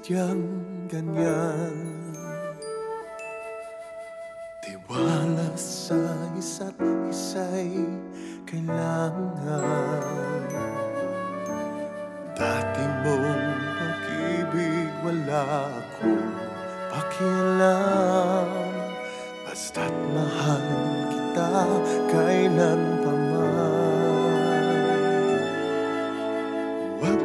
sadyang ganyan. Tiwala sa isa't isa'y kailangan. Dati mong pag-ibig wala akong pakialam. Basta't mahal kita kailan pa man. Huwag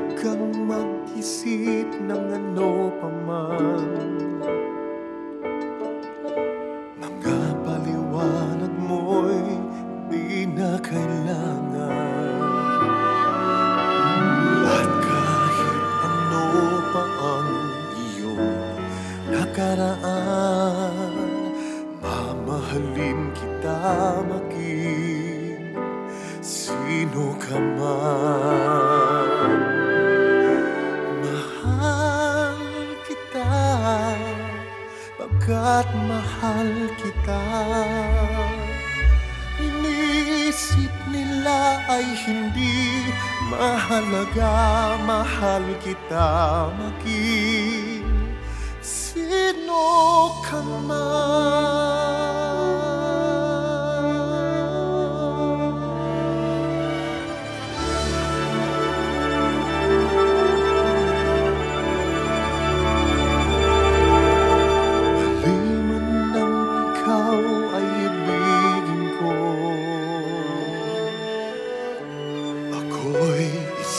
mag-isip ng ano pa man. Mga mo'y di na kailangan. At kahit ano pa ang iyong nakaraan Mamahalin kita maging sino ka man Pagkat mahal kita. Iniisip nila ay hindi mahalaga Mahal kita maging sino ka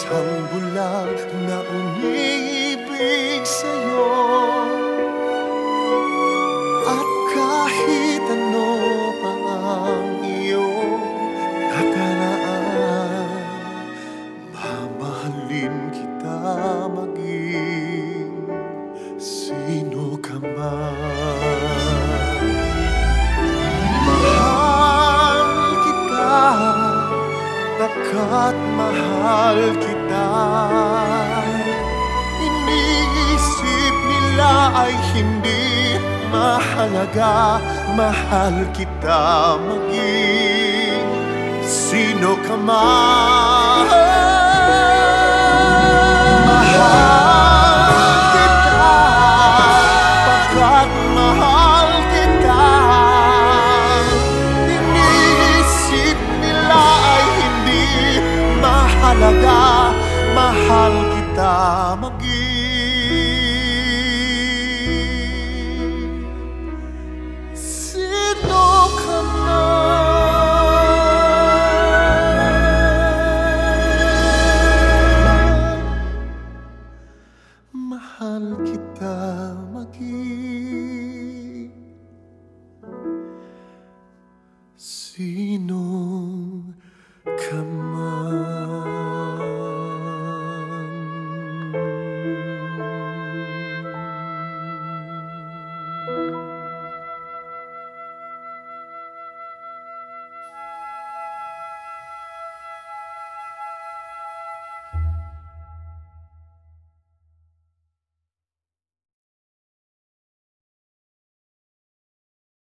isang bulag na umiibig sa'yo. At kahit ano pa ang iyong nakaraan Mamahalin kita maging sino ka man Mahal kita mahal kita. Iniisip nila ay hindi mahalaga Mahal kita maging. Sino ka man Mahal kita maging Sino ka man. Mahal kita maging Sino